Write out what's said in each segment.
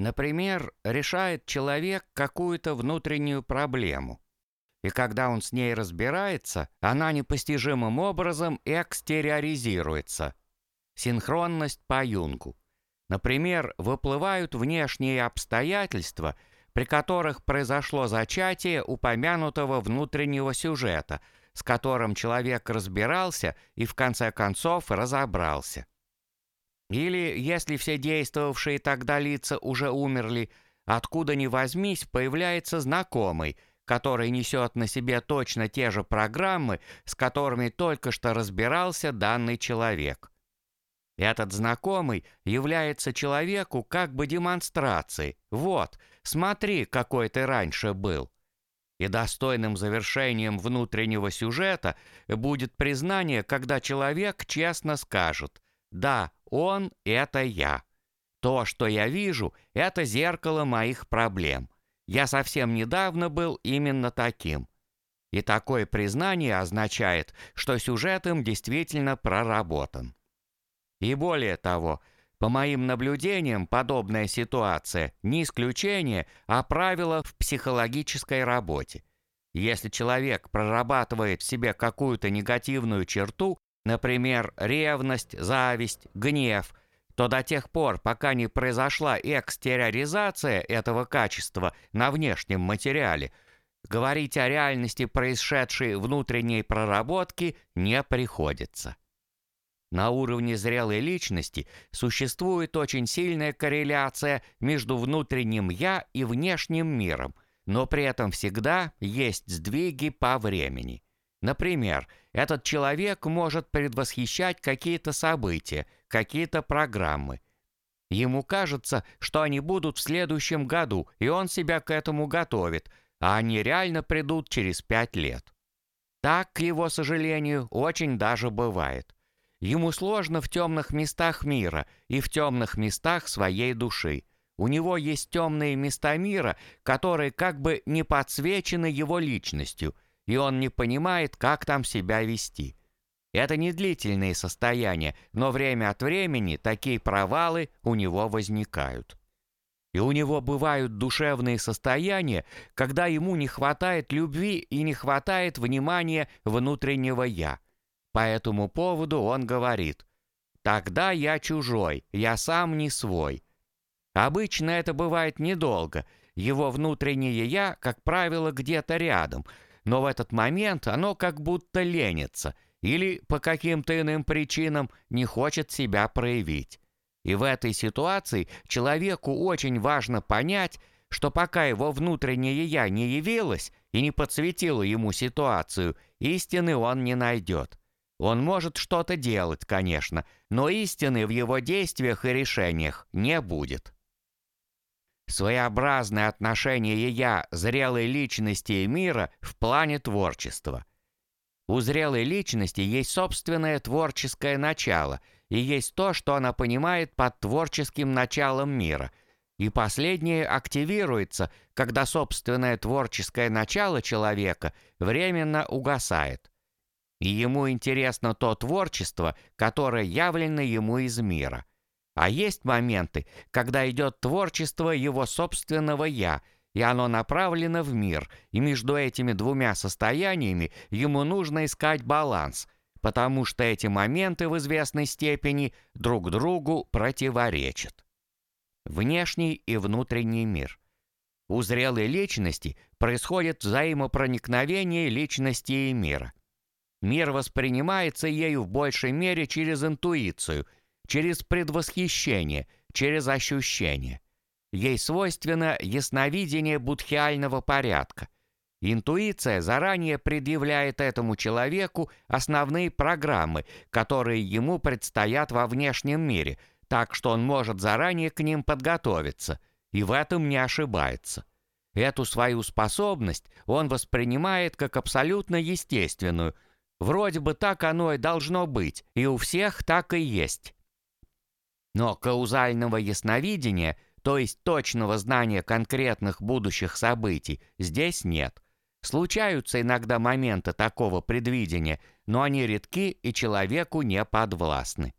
Например, решает человек какую-то внутреннюю проблему. И когда он с ней разбирается, она непостижимым образом экстериоризируется. Синхронность по Юнгу. Например, выплывают внешние обстоятельства, при которых произошло зачатие упомянутого внутреннего сюжета, с которым человек разбирался и в конце концов разобрался. Или, если все действовавшие тогда лица уже умерли, откуда ни возьмись, появляется знакомый, который несет на себе точно те же программы, с которыми только что разбирался данный человек. Этот знакомый является человеку как бы демонстрацией. Вот, смотри, какой ты раньше был. И достойным завершением внутреннего сюжета будет признание, когда человек честно скажет «Да, он — это я. То, что я вижу, — это зеркало моих проблем. Я совсем недавно был именно таким. И такое признание означает, что сюжет им действительно проработан. И более того, по моим наблюдениям, подобная ситуация не исключение, а правило в психологической работе. Если человек прорабатывает в себе какую-то негативную черту, например, ревность, зависть, гнев, то до тех пор, пока не произошла экстериоризация этого качества на внешнем материале, говорить о реальности происшедшей внутренней проработки не приходится. На уровне зрелой личности существует очень сильная корреляция между внутренним «я» и внешним миром, но при этом всегда есть сдвиги по времени – Например, этот человек может предвосхищать какие-то события, какие-то программы. Ему кажется, что они будут в следующем году, и он себя к этому готовит, а они реально придут через пять лет. Так, к его сожалению, очень даже бывает. Ему сложно в темных местах мира и в темных местах своей души. У него есть темные места мира, которые как бы не подсвечены его личностью – и он не понимает, как там себя вести. Это не длительные состояния, но время от времени такие провалы у него возникают. И у него бывают душевные состояния, когда ему не хватает любви и не хватает внимания внутреннего «я». По этому поводу он говорит «Тогда я чужой, я сам не свой». Обычно это бывает недолго, его внутреннее «я», как правило, где-то рядом – но в этот момент оно как будто ленится или по каким-то иным причинам не хочет себя проявить. И в этой ситуации человеку очень важно понять, что пока его внутреннее «я» не явилось и не подсветило ему ситуацию, истины он не найдет. Он может что-то делать, конечно, но истины в его действиях и решениях не будет. Своеобразное отношение «я» зрелой личности и мира в плане творчества. У зрелой личности есть собственное творческое начало, и есть то, что она понимает под творческим началом мира. И последнее активируется, когда собственное творческое начало человека временно угасает. И ему интересно то творчество, которое явлено ему из мира. А есть моменты, когда идет творчество его собственного «я», и оно направлено в мир, и между этими двумя состояниями ему нужно искать баланс, потому что эти моменты в известной степени друг другу противоречат. Внешний и внутренний мир. У зрелой личности происходит взаимопроникновение личности и мира. Мир воспринимается ею в большей мере через интуицию – через предвосхищение, через ощущение. Ей свойственно ясновидение будхиального порядка. Интуиция заранее предъявляет этому человеку основные программы, которые ему предстоят во внешнем мире, так что он может заранее к ним подготовиться, и в этом не ошибается. Эту свою способность он воспринимает как абсолютно естественную. Вроде бы так оно и должно быть, и у всех так и есть. Но каузального ясновидения, то есть точного знания конкретных будущих событий, здесь нет. Случаются иногда моменты такого предвидения, но они редки и человеку не подвластны.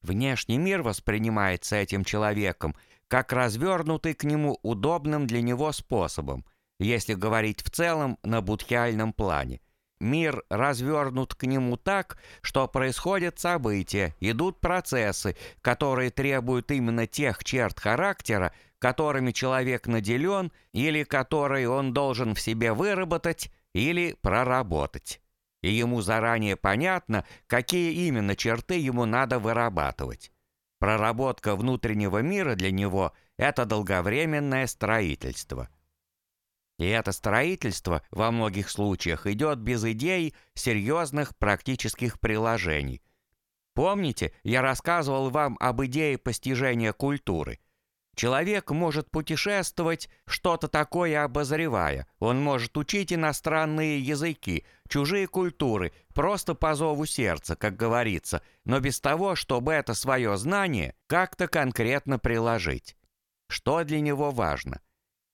Внешний мир воспринимается этим человеком как развернутый к нему удобным для него способом, если говорить в целом на будхиальном плане. Мир развернут к нему так, что происходят события, идут процессы, которые требуют именно тех черт характера, которыми человек наделен или которые он должен в себе выработать или проработать. И ему заранее понятно, какие именно черты ему надо вырабатывать. Проработка внутреннего мира для него – это долговременное строительство. И это строительство во многих случаях идет без идей серьезных практических приложений. Помните, я рассказывал вам об идее постижения культуры? Человек может путешествовать, что-то такое обозревая. Он может учить иностранные языки, чужие культуры, просто по зову сердца, как говорится, но без того, чтобы это свое знание как-то конкретно приложить. Что для него важно?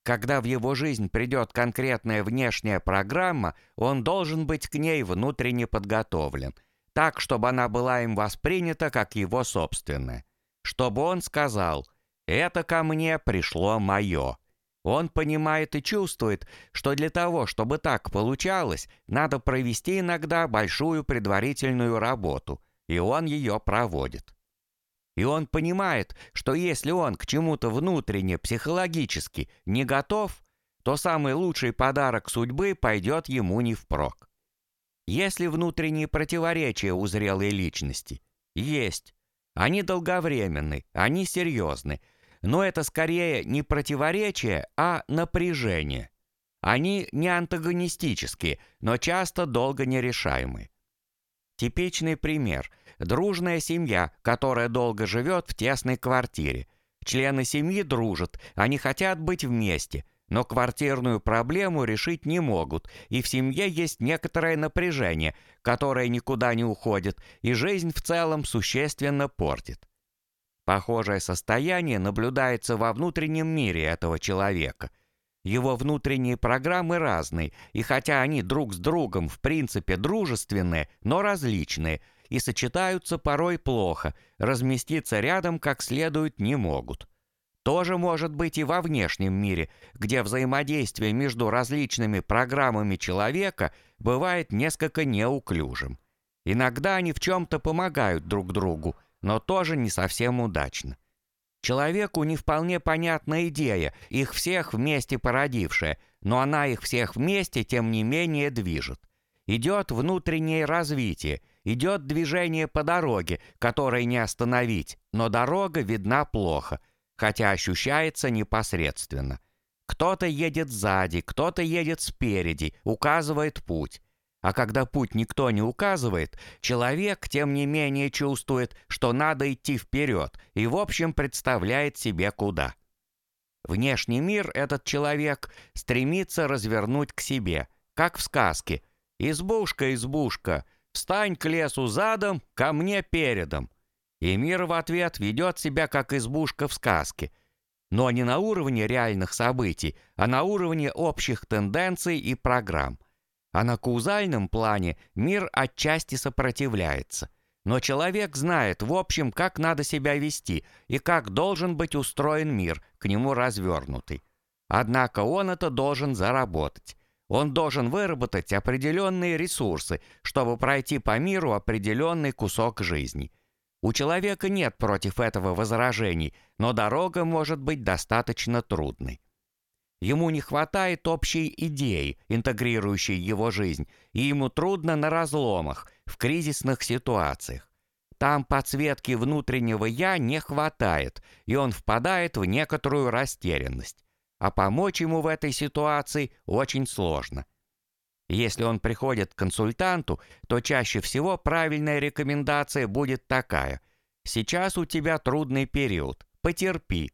Когда в его жизнь придет конкретная внешняя программа, он должен быть к ней внутренне подготовлен, так, чтобы она была им воспринята как его собственная. Чтобы он сказал – это ко мне пришло мое. Он понимает и чувствует, что для того, чтобы так получалось, надо провести иногда большую предварительную работу, и он ее проводит. И он понимает, что если он к чему-то внутренне, психологически не готов, то самый лучший подарок судьбы пойдет ему не впрок. Если внутренние противоречия у зрелой личности? Есть. Они долговременны, они серьезны, но это скорее не противоречие, а напряжение. Они не антагонистические, но часто долго нерешаемы. Типичный пример – дружная семья, которая долго живет в тесной квартире. Члены семьи дружат, они хотят быть вместе, но квартирную проблему решить не могут, и в семье есть некоторое напряжение, которое никуда не уходит, и жизнь в целом существенно портит. Похожее состояние наблюдается во внутреннем мире этого человека. Его внутренние программы разные, и хотя они друг с другом в принципе дружественные, но различные, и сочетаются порой плохо, разместиться рядом как следует не могут. Тоже может быть и во внешнем мире, где взаимодействие между различными программами человека бывает несколько неуклюжим. Иногда они в чем-то помогают друг другу, но тоже не совсем удачно. Человеку не вполне понятна идея, их всех вместе породившая, но она их всех вместе, тем не менее, движет. Идет внутреннее развитие, идет движение по дороге, которое не остановить, но дорога видна плохо, хотя ощущается непосредственно. Кто-то едет сзади, кто-то едет спереди, указывает путь. А когда путь никто не указывает, человек, тем не менее, чувствует, что надо идти вперед и, в общем, представляет себе куда. Внешний мир этот человек стремится развернуть к себе, как в сказке. «Избушка, избушка, встань к лесу задом, ко мне передом». И мир в ответ ведет себя, как избушка в сказке, но не на уровне реальных событий, а на уровне общих тенденций и программ – а на каузальном плане мир отчасти сопротивляется. Но человек знает, в общем, как надо себя вести и как должен быть устроен мир, к нему развернутый. Однако он это должен заработать. Он должен выработать определенные ресурсы, чтобы пройти по миру определенный кусок жизни. У человека нет против этого возражений, но дорога может быть достаточно трудной. Ему не хватает общей идеи, интегрирующей его жизнь, и ему трудно на разломах, в кризисных ситуациях. Там подсветки внутреннего «я» не хватает, и он впадает в некоторую растерянность. А помочь ему в этой ситуации очень сложно. Если он приходит к консультанту, то чаще всего правильная рекомендация будет такая. «Сейчас у тебя трудный период, потерпи,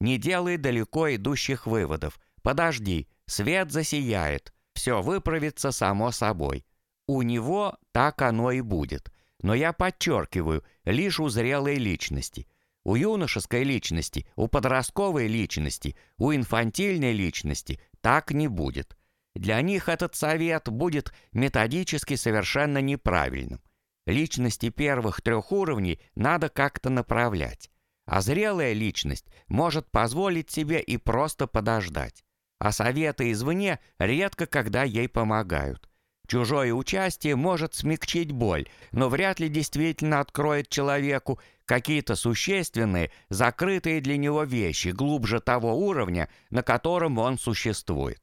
не делай далеко идущих выводов. Подожди, свет засияет. Все выправится само собой. У него так оно и будет. Но я подчеркиваю, лишь у зрелой личности. У юношеской личности, у подростковой личности, у инфантильной личности так не будет. Для них этот совет будет методически совершенно неправильным. Личности первых трех уровней надо как-то направлять. А зрелая личность может позволить себе и просто подождать. А советы извне редко когда ей помогают. Чужое участие может смягчить боль, но вряд ли действительно откроет человеку какие-то существенные, закрытые для него вещи глубже того уровня, на котором он существует.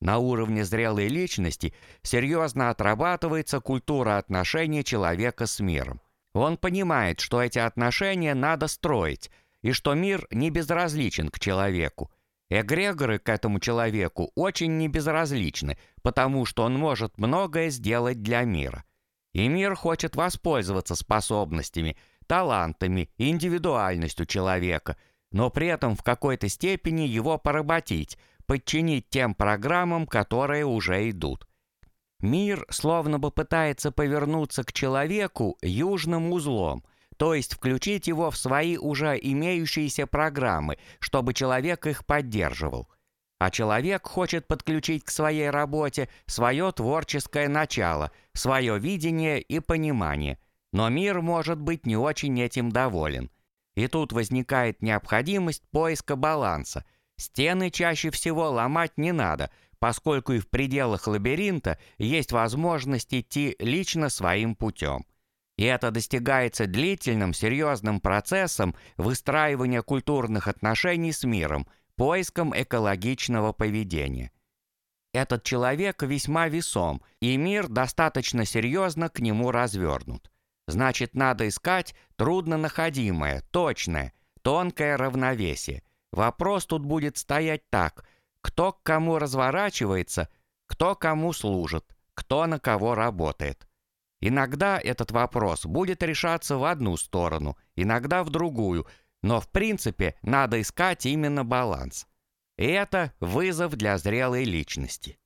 На уровне зрелой личности серьезно отрабатывается культура отношений человека с миром. Он понимает, что эти отношения надо строить, и что мир не безразличен к человеку. Эгрегоры к этому человеку очень не безразличны, потому что он может многое сделать для мира. И мир хочет воспользоваться способностями, талантами, индивидуальностью человека, но при этом в какой-то степени его поработить, подчинить тем программам, которые уже идут. Мир словно бы пытается повернуться к человеку южным узлом, то есть включить его в свои уже имеющиеся программы, чтобы человек их поддерживал. А человек хочет подключить к своей работе свое творческое начало, свое видение и понимание. Но мир может быть не очень этим доволен. И тут возникает необходимость поиска баланса. Стены чаще всего ломать не надо – поскольку и в пределах лабиринта есть возможность идти лично своим путем. И это достигается длительным, серьезным процессом выстраивания культурных отношений с миром, поиском экологичного поведения. Этот человек весьма весом, и мир достаточно серьезно к нему развернут. Значит, надо искать труднонаходимое, точное, тонкое равновесие. Вопрос тут будет стоять так – кто к кому разворачивается, кто кому служит, кто на кого работает. Иногда этот вопрос будет решаться в одну сторону, иногда в другую, но в принципе надо искать именно баланс. И это вызов для зрелой личности.